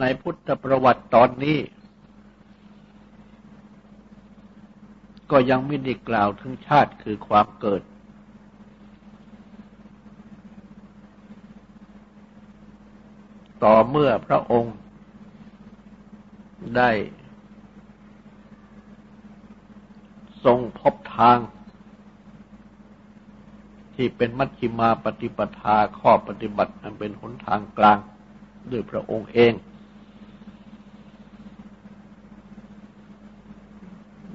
ในพุทธประวัติตอนนี้ ก็ยังไม่ได้กล่าวถึงชาติคือความเกิด ต่อเมื่อพระองค์ได้ ทรงพบทาง ที่เป็นมัชฌิมาปฏิปทาข้อปฏิบัติอันเป็นหนทางกลางด้วยพระองค์เอง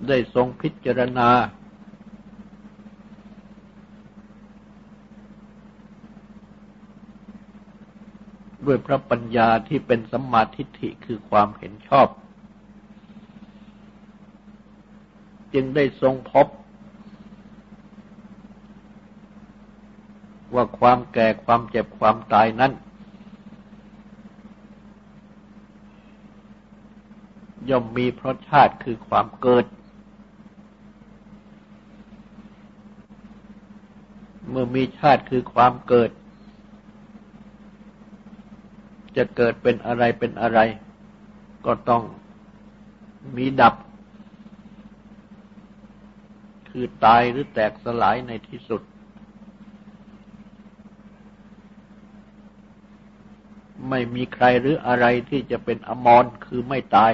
ได้ทรงพิจารณา ด้วยพระปัญญาที่เป็นสัมมาทิฏฐิคือความเห็นชอบ จึงได้ทรงพบ ว่าความแก่ความเจ็บความตายนั้นย่อมมีเพราะชาติคือความเกิด เมื่อมีชาติคือความเกิด จะเกิดเป็นอะไรเป็นอะไร ก็ต้องมีดับ คือตายหรือแตกสลายในที่สุด ไม่มีใครหรืออะไรที่จะเป็นอมรคือไม่ตาย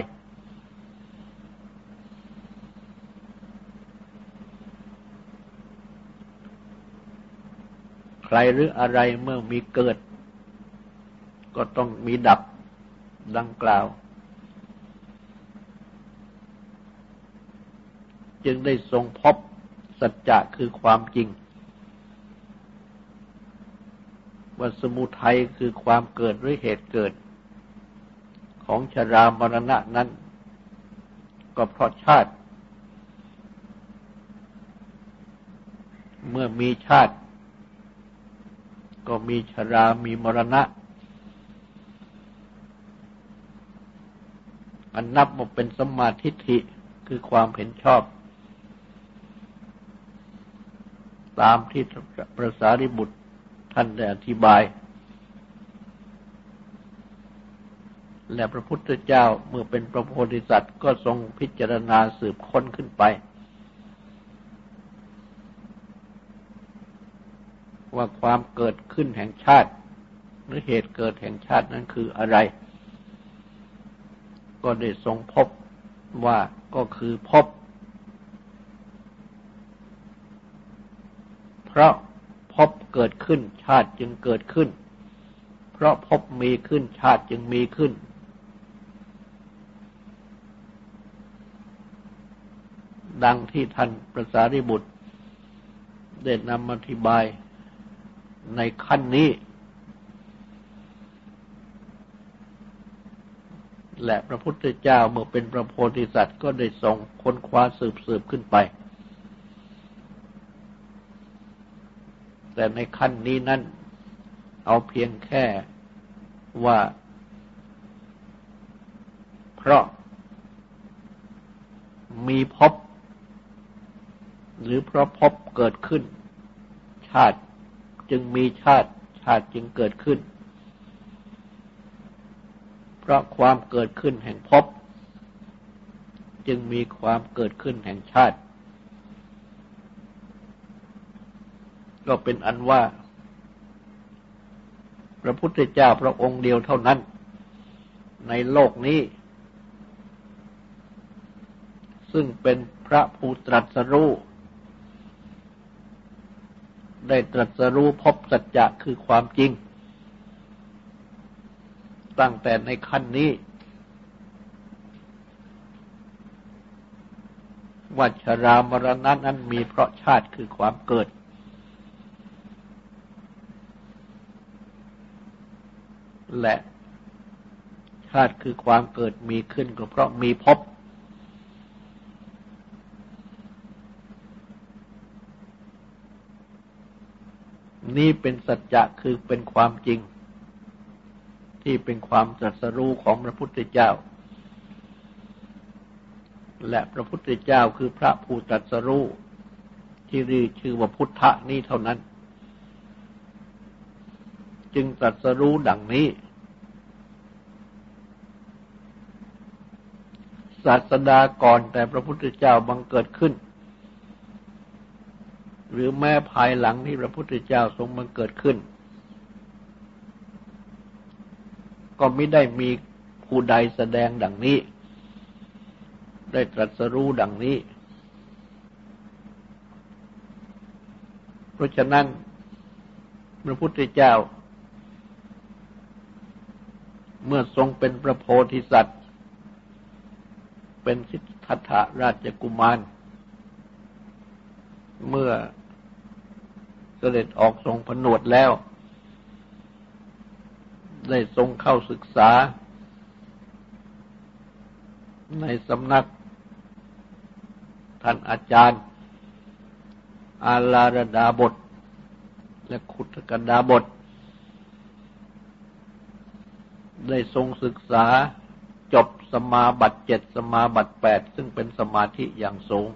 ใครหรืออะไรเมื่อมีเกิด ก็ต้องมีดับดังกล่าว จึงได้ทรงพบสัจจะคือความจริง ว่าสมุทัยคือความเกิดหรือเหตุเกิด ของชรามรณะนั้น ก็เพราะชาติ เมื่อมีชาติ ก็มีชรามีมรณะ อันนับมาเป็นสมาธิิคือความเห็นชอบ ตามที่พระสารีบุตรท่านได้อธิบาย และพระพุทธเจ้าเมื่อเป็นพระโพธิสัตว์ก็ทรงพิจารณาสืบค้นขึ้นไป ว่าความเกิดขึ้นแห่งชาติ หรือเหตุเกิดแห่งชาตินั้นคืออะไร ก็ได้ทรงพบว่าก็คือพบ เพราะพบเกิดขึ้นชาติจึงเกิดขึ้น เพราะพบมีขึ้นชาติจึงมีขึ้น ดังที่ท่านประสาริบุตรได้นำอธิบาย ในขั้นนี้ และพระพุทธเจ้าเมื่อเป็นพระโพธิสัตว์ก็ได้ทรงค้นคว้าสืบสืบขึ้นไป แต่ในขั้นนี้นั้นเอาเพียงแค่ว่า เพราะมีพบ หรือเพราะพบเกิดขึ้น ชาติ จึงมีชาติ ชาติจึงเกิดขึ้น เพราะความเกิดขึ้นแห่งภพจึงมีความเกิดขึ้นแห่งชาติ ก็เป็นอันว่า พระพุทธเจ้าพระองค์เดียวเท่านั้น ในโลกนี้ ซึ่งเป็นพระผู้ตรัสรู้ ได้ตรัสรู้พบสัจจะคือความจริง ตั้งแต่ในขั้นนี้ วัชรามรณะนั้นมีเพราะชาติคือความเกิด และชาติคือความเกิดมีขึ้นก็เพราะมีพบ นี้เป็นสัจจะคือเป็นความจริง ที่เป็นความตรัสรู้ของพระพุทธเจ้า และพระพุทธเจ้าคือพระผู้ตรัสรู้ที่เรียกชื่อว่าพุทธะนี้เท่านั้น จึงตรัสรู้ดังนี้ ศาสดาก่อนแต่พระพุทธเจ้าบังเกิดขึ้น หรือแม้ภายหลังที่พระพุทธเจ้าทรงบังเกิดขึ้น ก็ไม่ได้มีผู้ใดแสดงดังนี้ ได้ตรัสรู้ดังนี้ เพราะฉะนั้น พระพุทธเจ้า เมื่อทรงเป็นพระโพธิสัตว์ เป็นสิทธัตถราชกุมาร เมื่อ เสด็จออกทรงผนวดแล้ว ได้ทรงเข้าศึกษา ในสำนัก ท่านอาจารย์ อาลารดาบท และขุทกันดาบท ได้ทรงศึกษาจบสมาบัติเจ็ดสมาบัติแปดซึ่งเป็นสมาธิอย่างสูง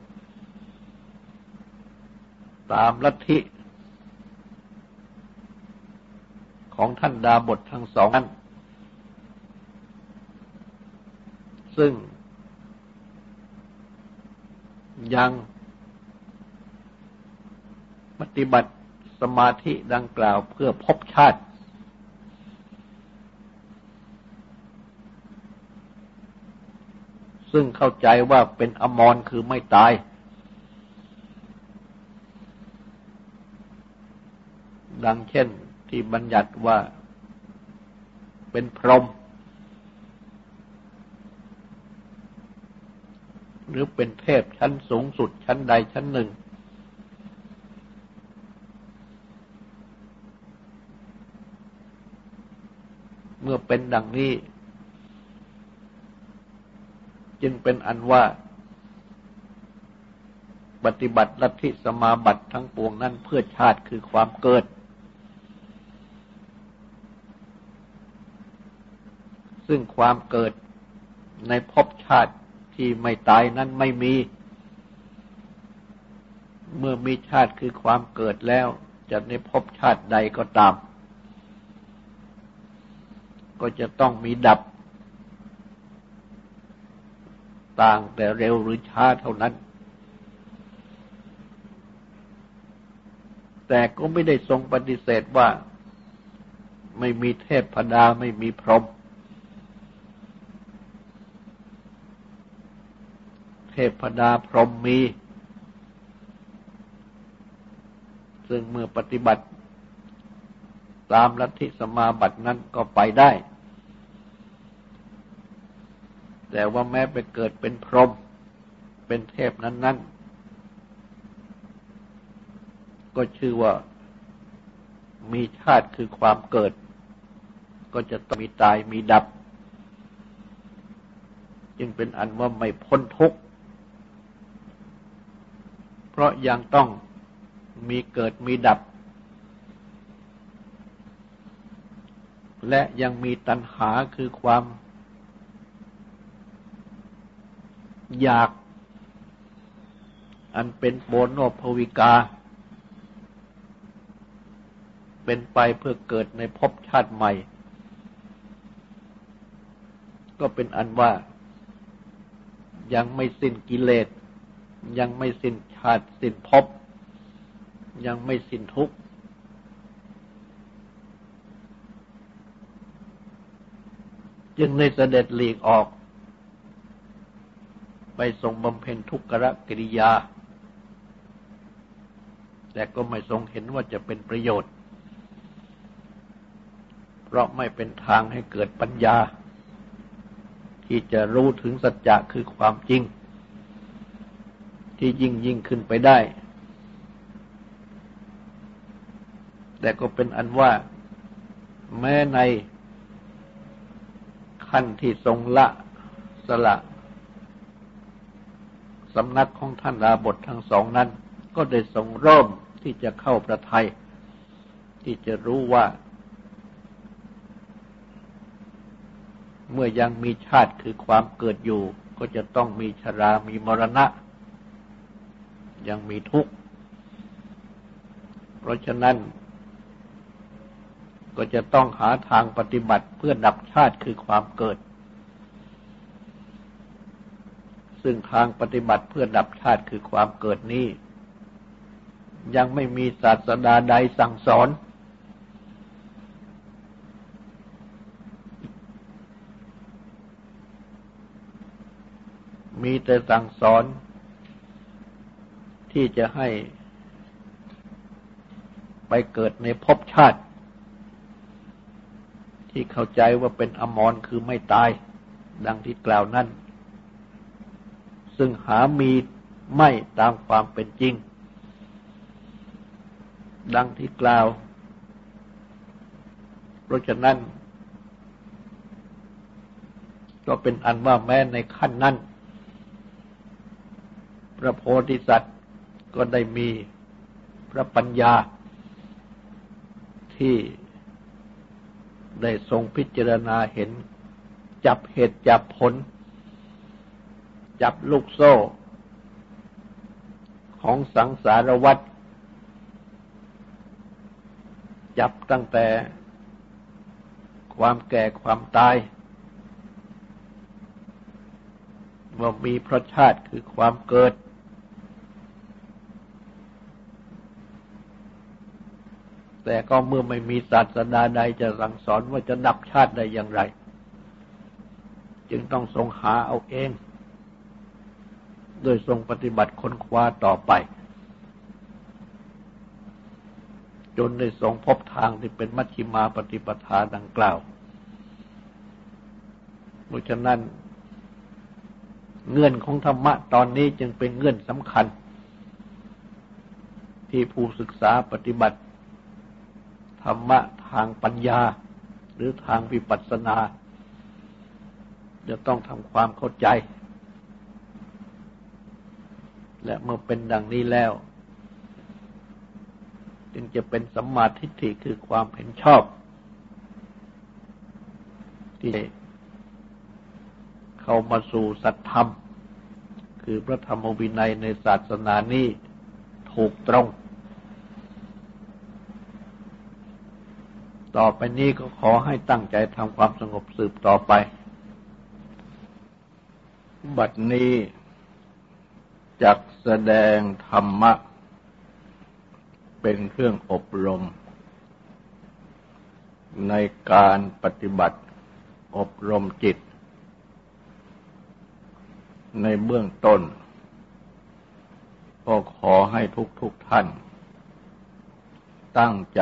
ตามลัทธิ ของท่านดาบททั้งสองนั้น ซึ่งยังปฏิบัติสมาธิดังกล่าวเพื่อพบชาติ ซึ่งเข้าใจว่าเป็นอมรคือไม่ตาย ดังเช่น ที่บัญญัติว่าเป็นพรหมหรือเป็นเทพชั้นสูงสุดชั้นใดชั้นหนึ่ง เมื่อเป็นดังนี้ จึงเป็นอันว่า ปฏิบัติลัทธิสมาบัติทั้งปวงนั้นเพื่อชาติคือความเกิด ซึ่งความเกิดในภพชาติที่ไม่ตายนั้นไม่มี เมื่อมีชาติคือความเกิดแล้ว จะในภพชาติใดก็ตาม ก็จะต้องมีดับ ต่างแต่เร็วหรือช้าเท่านั้น แต่ก็ไม่ได้ทรงปฏิเสธว่า ไม่มีเทพพดาไม่มีพรหม เทพดาพรหมมี ซึ่งเมื่อปฏิบัติตามลัทธิสมาบัตินั้นก็ไปได้ แต่ว่าแม้ไปเกิดเป็นพรหมเป็นเทพนั้น ๆ ก็ชื่อว่ามีชาติคือความเกิด ก็จะต้องมีตายมีดับ จึงเป็นอันว่าไม่พ้นทุกข์ เพราะยังต้องมีเกิดมีดับ และยังมีตัณหาคือความ อยาก อันเป็นโบนโนภวิกา เป็นไปเพื่อเกิดในภพชาติใหม่ ก็เป็นอันว่ายังไม่สิ้นกิเลสยังไม่สิ้น ชาติสิ้นภพยังไม่สิ้นทุกข์จึงในเสด็จหลีกออก ไปทรงบำเพ็ญทุกขกิริยา แต่ก็ไม่ทรงเห็นว่าจะเป็นประโยชน์ เพราะไม่เป็นทางให้เกิดปัญญา ที่จะรู้ถึงสัจจะคือความจริง ที่ยิ่งยิ่งขึ้นไปได้ แต่ก็เป็นอันว่า แม้ในขั้นที่ทรงละสละสำนักของท่านดาบททั้งสองนั้น ก็ได้ทรงเริ่มที่จะเข้าประทัยที่จะรู้ว่า เมื่อยังมีชาติคือความเกิดอยู่ ก็จะต้องมีชรา มีมรณะ ยังมีทุกข์ เพราะฉะนั้น ก็จะต้องหาทางปฏิบัติเพื่อดับชาติคือความเกิด ซึ่งทางปฏิบัติเพื่อดับชาติคือความเกิดนี้ ยังไม่มีศาสดาใดสั่งสอนมีแต่สั่งสอน ที่จะให้ไปเกิดในภพชาติ ที่เข้าใจว่าเป็นอมรคือไม่ตาย ดังที่กล่าวนั้น ซึ่งหามีไม่ตามความเป็นจริง ดังที่กล่าว เพราะฉะนั้น ก็เป็นอันว่าแม้ในขั้นนั้น พระโพธิสัตว ก็ได้มีพระปัญญาที่ได้ทรงพิจารณาเห็น จับเหตุจับผล จับลูกโซ่ ของสังสารวัฏจับตั้งแต่ความแก่ความตายว่ามีพระชาติคือความเกิด แต่ก็เมื่อไม่มีศาสดาใดจะสั่งสอนว่าจะดับชาติได้อย่างไร จึงต้องทรงหาเอาเอง โดยทรงปฏิบัติค้นคว้าต่อไป จนได้ทรงพบทางที่เป็นมัชฌิมาปฏิปทาดังกล่าวเพราะฉะนั้น เงื่อนของธรรมะตอนนี้จึงเป็นเงื่อนสำคัญ ที่ผู้ศึกษาปฏิบัติ ธรรมะทางปัญญา หรือทางวิปัสสนา จะต้องทำความเข้าใจ และเมื่อเป็นดังนี้แล้ว จึงจะเป็นสัมมาทิฏฐิคือความเห็นชอบ ที่เข้ามาสู่สัตธรรม คือพระธรรมวินัยในศาสนานี้ถูกตรง ต่อไปนี้ก็ขอให้ตั้งใจทำความสงบสืบต่อไป บัดนี้จักแสดงธรรมะ เป็นเครื่องอบรม ในการปฏิบัติอบรมจิต ในเบื้องต้น ก็ขอให้ทุกทุกท่าน ตั้งใจ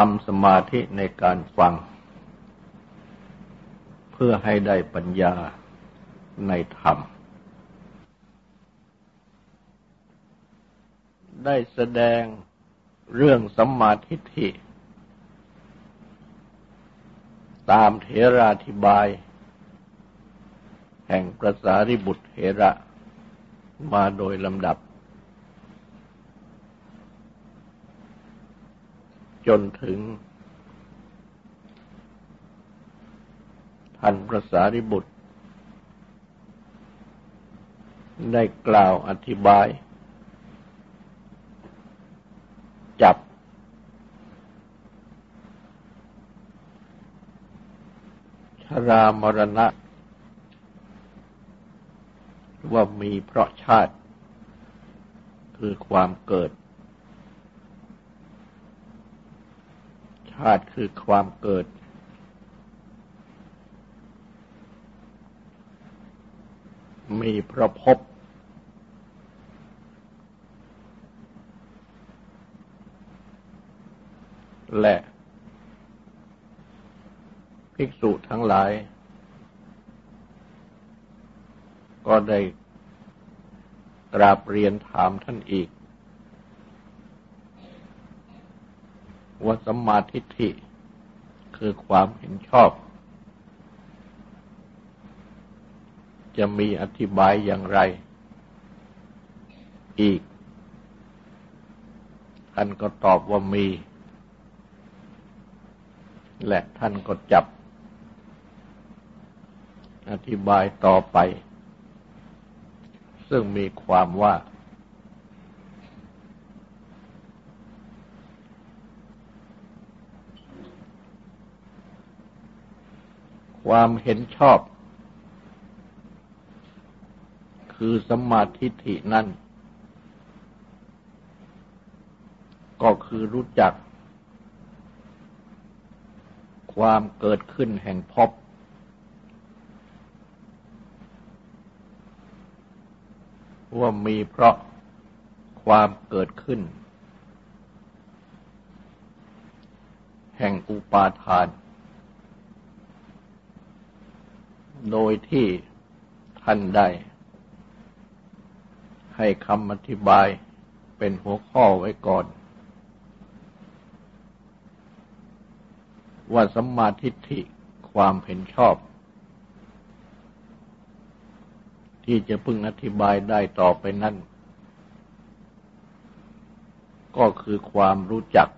ทำสมาธิในการฟัง เพื่อให้ได้ปัญญาในธรรม ได้แสดงเรื่องสัมมาทิฏฐิ ตามเถราธิบาย แห่งประสาริบุตรเถระมาโดยลำดับ จนถึง ท่านพระสารีบุตร ได้กล่าวอธิบาย จับ ชรามรณะ ว่ามีเพราะชาติ คือความเกิด ชาติคือความเกิด มีพระพบและ ภิกษุทั้งหลาย ก็ได้กราบเรียนถามท่านอีก ว่าสัมมาทิฏฐิคือความเห็นชอบ จะมีอธิบายอย่างไร อีก ท่านก็ตอบว่ามี และท่านก็จับ อธิบายต่อไป ซึ่งมีความว่า ความเห็นชอบ คือสมาธิฐินั้น ก็คือรู้จัก ความเกิดขึ้นแห่งภพว่ามีเพราะความเกิดขึ้น แห่งอุปาทาน โดยที่ท่านได้ ให้คำอธิบายเป็นหัวข้อไว้ก่อน ว่าสัมมาทิฏฐิความเห็นชอบ ที่จะพึงอธิบายได้ต่อไปนั่นก็คือความรู้จัก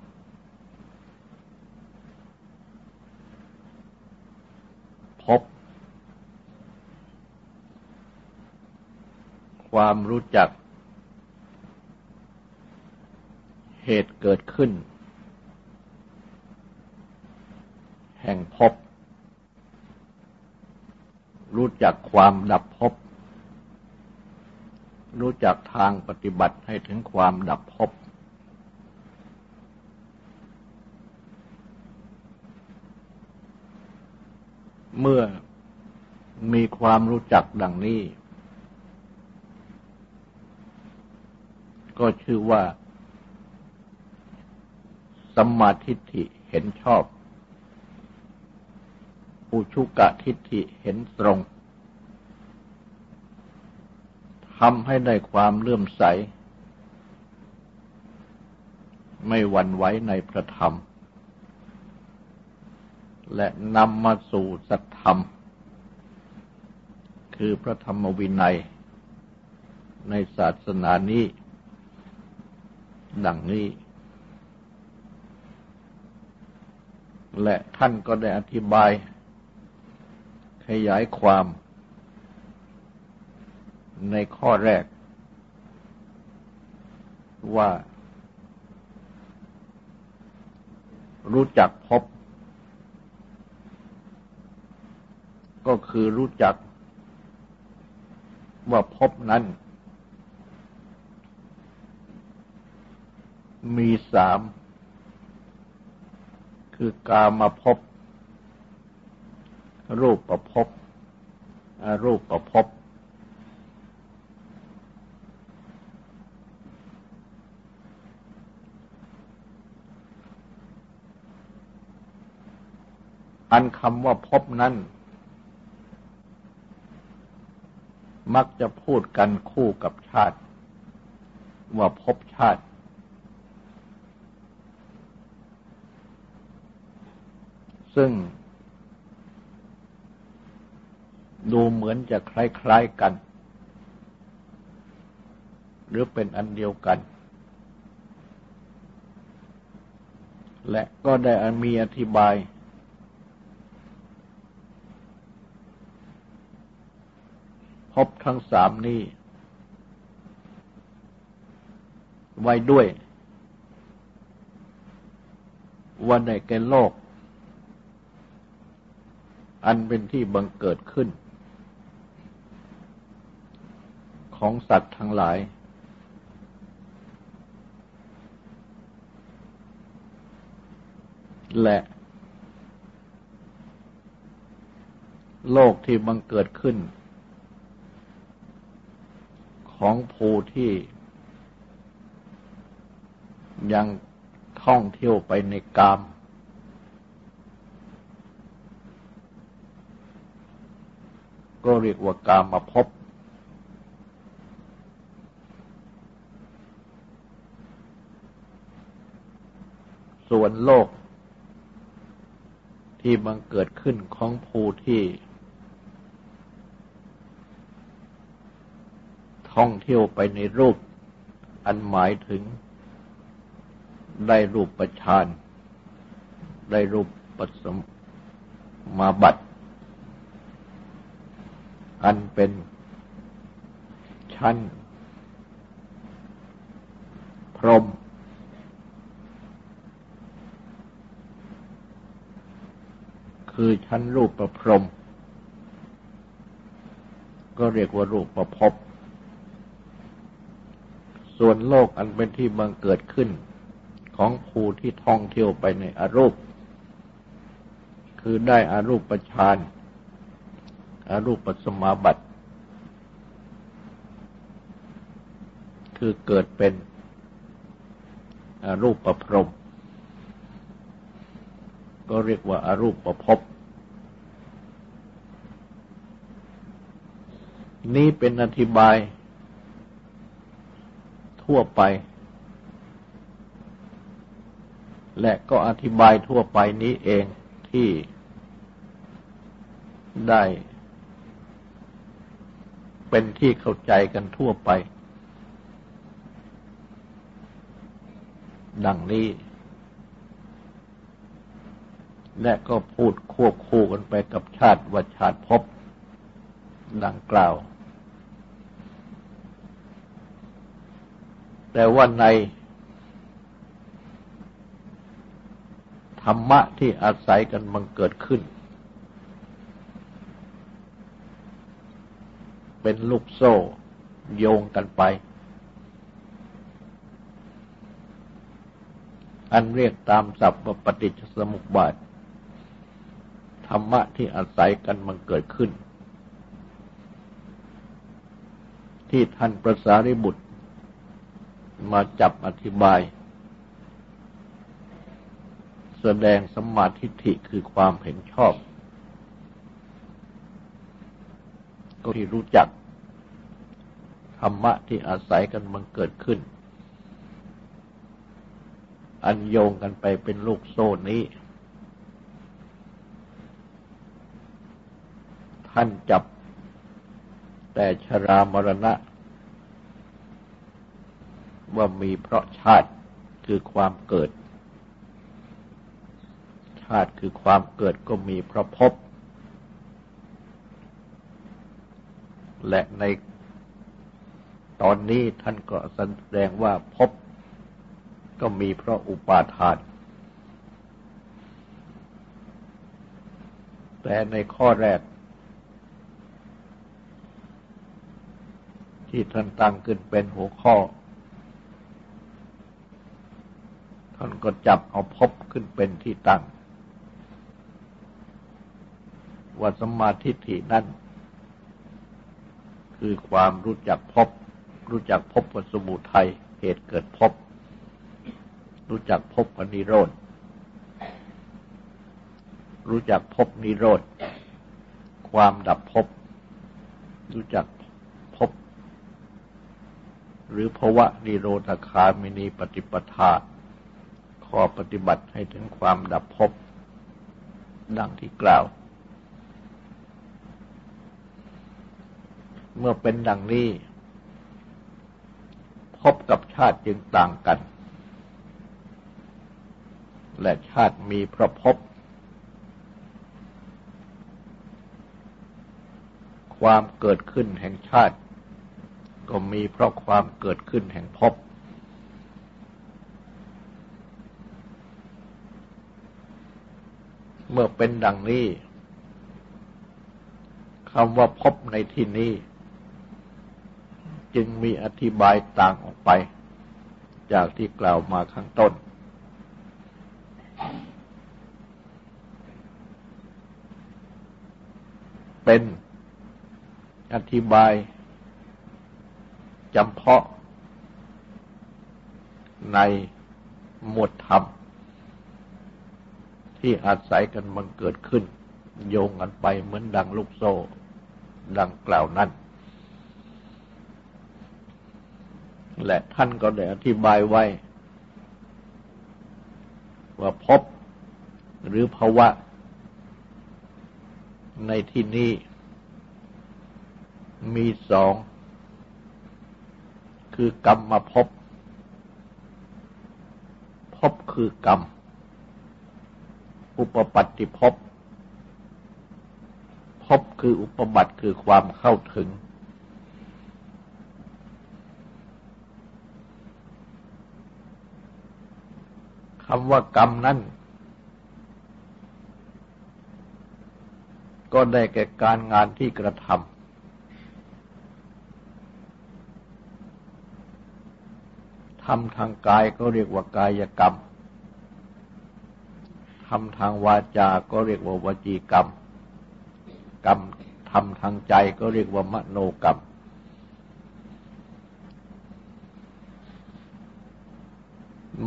พบ ความรู้จัก เหตุเกิดขึ้น แห่งภพรู้จักความดับภพรู้จักทางปฏิบัติให้ถึงความดับภพเมื่อมีความรู้จักดังนี้ ก็ชื่อว่าสัมมาทิฏฐิเห็นชอบ อุชุกะทิฏฐิเห็นตรงทำให้ได้ความเลื่อมใส ไม่หวั่นไหวในพระธรรม และนำมาสู่สัตธรรม คือพระธรรมวินัย ในศาสนานี้ ดังนี้ และท่านก็ได้อธิบาย ขยายความ ในข้อแรก ว่า รู้จักพบ ก็คือรู้จักว่าพบนั้น มีสาม คือกามาพบรูปประพบรูปประพบอันคำว่าพบนั้น มักจะพูดกันคู่กับชาติ ว่าพบชาติ ซึ่ง ดูเหมือนจะคล้ายๆกัน หรือเป็นอันเดียวกัน และก็ได้มีอธิบาย พบทั้งสามนี้ ไว้ด้วยว่าในแก่โลก อันเป็นที่บังเกิดขึ้น ของสัตว์ทั้งหลาย และ โลกที่บังเกิดขึ้น ของผู้ที่ ยังท่องเที่ยวไปในกาม ก็เรียกว่ากามาพบ ส่วนโลก ที่บังเกิดขึ้นของภูที่ ท่องเที่ยวไปในรูป อันหมายถึง ได้รูปประชานได้รูปปัสมาบัติ อันเป็นชั้น พรม คือชั้นรูปประพรม ก็เรียกว่ารูปประพบ ส่วนโลกอันเป็นที่บังเกิดขึ้น ของผู้ที่ท่องเที่ยวไปในอรูป คือได้อารูปประชาน อรูปสมาบัติ คือเกิดเป็นอรูปประพรม ก็เรียกว่าอารูปประพบ นี้เป็นอธิบาย ทั่วไป และก็อธิบายทั่วไปนี้เองที่ได้ เป็นที่เข้าใจกันทั่วไป ดังนี้ และก็พูดควบคู่กันไปกับชาติวัชาติพบ ดังกล่าว แต่ว่าในธรรมะที่อาศัยกันมันเกิดขึ้น เป็นลูกโซ่ โยงกันไป อันเรียกตามศัพท์ว่าปฏิจจสมุปบาท ธรรมะที่อาศัยกันมันเกิดขึ้น ที่ท่านประสาริบุตร มาจับอธิบาย แสดงสมาธิฐิคือความเห็นชอบก็ที่รู้จัก ธรรมะที่อาศัยกันมันเกิดขึ้น อันโยงกันไปเป็นลูกโซ่นี้ ท่านจับแต่ชรามรณะ ว่ามีเพราะชาติคือความเกิด ชาติคือความเกิดก็มีเพราะพบ และใน ตอนนี้ท่านก็แสดงว่าพบก็มีเพราะอุปาทาน แต่ในข้อแรก ที่ท่านตั้งขึ้นเป็นหัวข้อ ท่านก็จับเอาพบขึ้นเป็นที่ตั้งว่าสมาธิฐินั่น คือความรู้จักพบ รู้จักพบกับสมุทัยเหตุเกิดพบ รู้จักพบกับนิโรธ รู้จักพบนิโรธ ความดับพบ รู้จักหรือภวะนิโรธคามินีปฏิปทาข้อปฏิบัติให้ถึงความดับภพดังที่กล่าว เมื่อเป็นดังนี้ บกับชาติจึงต่างกัน และชาติมีพระพบความเกิดขึ้นแห่งชาติ ก็มีเพราะความเกิดขึ้นแห่งภพเมื่อเป็นดังนี้คำว่าพบในที่นี้ จึงมีอธิบายต่าง ไปจากที่กล่าวมาข้างต้น เป็นอธิบายจำเพาะ ในหมวดธรรม ที่อาศัยกันมันเกิดขึ้น โยงกันไปเหมือนดังลูกโซ่ ดังกล่าวนั้น และท่านก็ได้อธิบายไว้ ว่าพบหรือภาวะ ในที่นี้มีสอง คือกรรมมาพบ พบคือกรรม อุปปัติพบ พบคืออุปบัติคือความเข้าถึง คำว่ากรรมนั้นก็ได้แก่การงานที่กระทำทำทางกายก็เรียกว่ากายกรรมทำทางวาจา ก็เรียกว่าวจีกรรม กรรมทำทางใจก็เรียกว่ามโนกรรม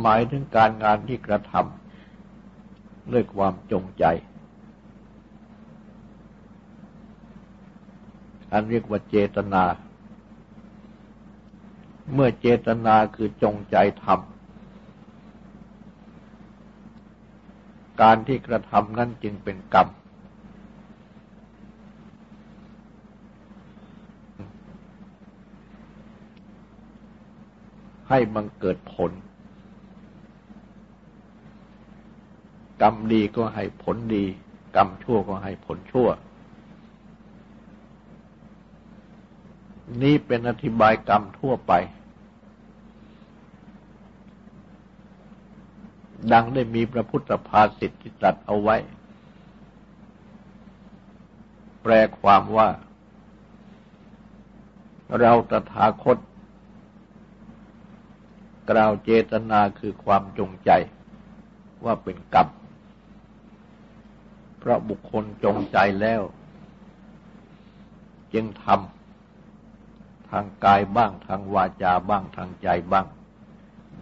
หมายถึงการงานที่กระทำด้วยความจงใจ อันเรียกว่าเจตนา เมื่อเจตนาคือจงใจทำการที่กระทำนั้นจึงเป็นกรรมให้บังเกิดผล กรรมดีก็ให้ผลดี กรรมชั่วก็ให้ผลชั่ว นี่เป็นอธิบายกรรมทั่วไป ดังได้มีพระพุทธภาษิตที่ตรัสเอาไว้ แปลความว่า เราตถาคต กล่าวเจตนาคือความจงใจว่าเป็นกรรม เพราะบุคคลจงใจแล้ว จึงทำทางกายบ้าง ทางวาจาบ้าง ทางใจบ้าง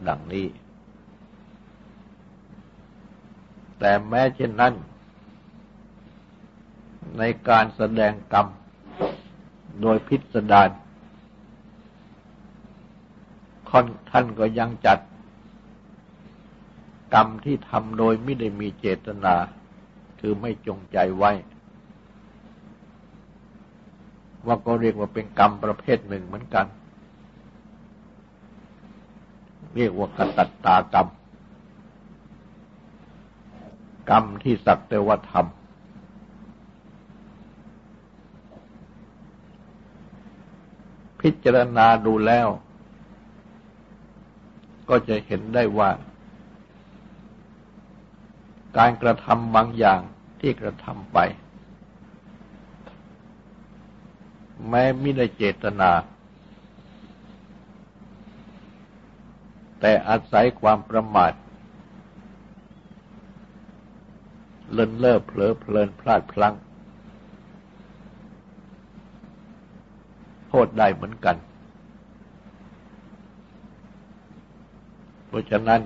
ดังนี้ แต่แม้เช่นนั้น ในการแสดงกรรม โดยพิสดารท่านก็ยังจัด กรรมที่ทำโดยไม่ได้มีเจตนา คือไม่จงใจไว้ ว่าก็เรียกว่าเป็นกรรมประเภทหนึ่งเหมือนกัน เรียกว่ากตัตตากรรม กรรมที่สักแต่ว่าทำพิจารณาดูแล้ว ก็จะเห็นได้ว่า การกระทำบางอย่างที่กระทำไป แม้ไม่ได้เจตนา แต่อาศัยความประมาทเลินเล่อเผลอเพลินพลาดพลั้งโทษได้เหมือนกัน เพราะฉะนั้น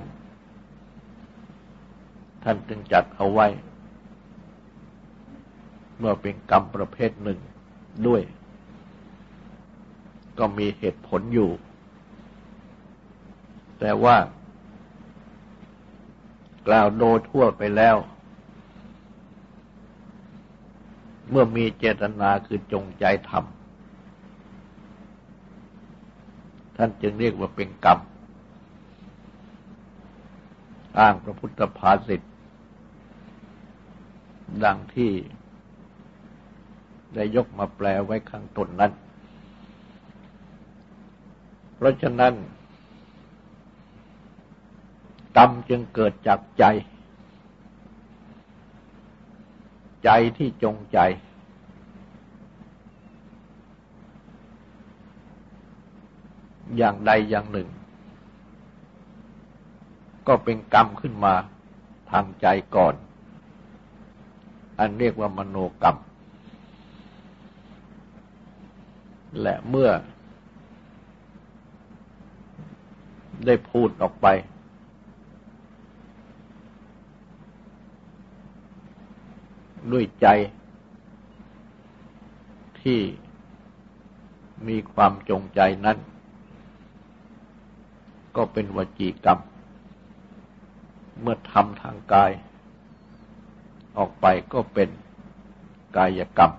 ท่านจึงจัดเอาไว้ เมื่อเป็นกรรมประเภทหนึ่งด้วย ก็มีเหตุผลอยู่ แต่ว่ากล่าวโดยทั่วไปแล้ว เมื่อมีเจตนาคือจงใจทำท่านจึงเรียกว่าเป็นกรรมอ้างพระพุทธภาษิต ดังที่ได้ยกมาแปลไว้ข้างต้นนั้น เพราะฉะนั้น กรรมจึงเกิดจากใจ ใจที่จงใจ อย่างใดอย่างหนึ่ง ก็เป็นกรรมขึ้นมาทางใจก่อน อันเรียกว่ามโนกรรม และเมื่อได้พูดออกไป ด้วยใจที่มีความจงใจนั้น ก็เป็นวจีกรรม เมื่อทำทางกาย ออกไปก็เป็นกายกรรม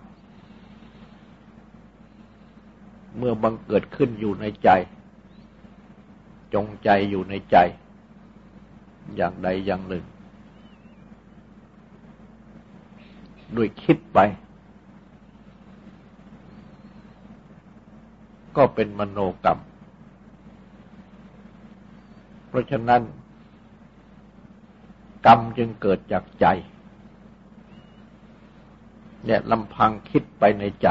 เมื่อบังเกิดขึ้นอยู่ในใจ จงใจอยู่ในใจ อย่างใดอย่างหนึ่ง ด้วยคิดไป ก็เป็นมโนกรรม เพราะฉะนั้น กรรมจึงเกิดจากใจ เนี่ยลำพังคิดไปในใจ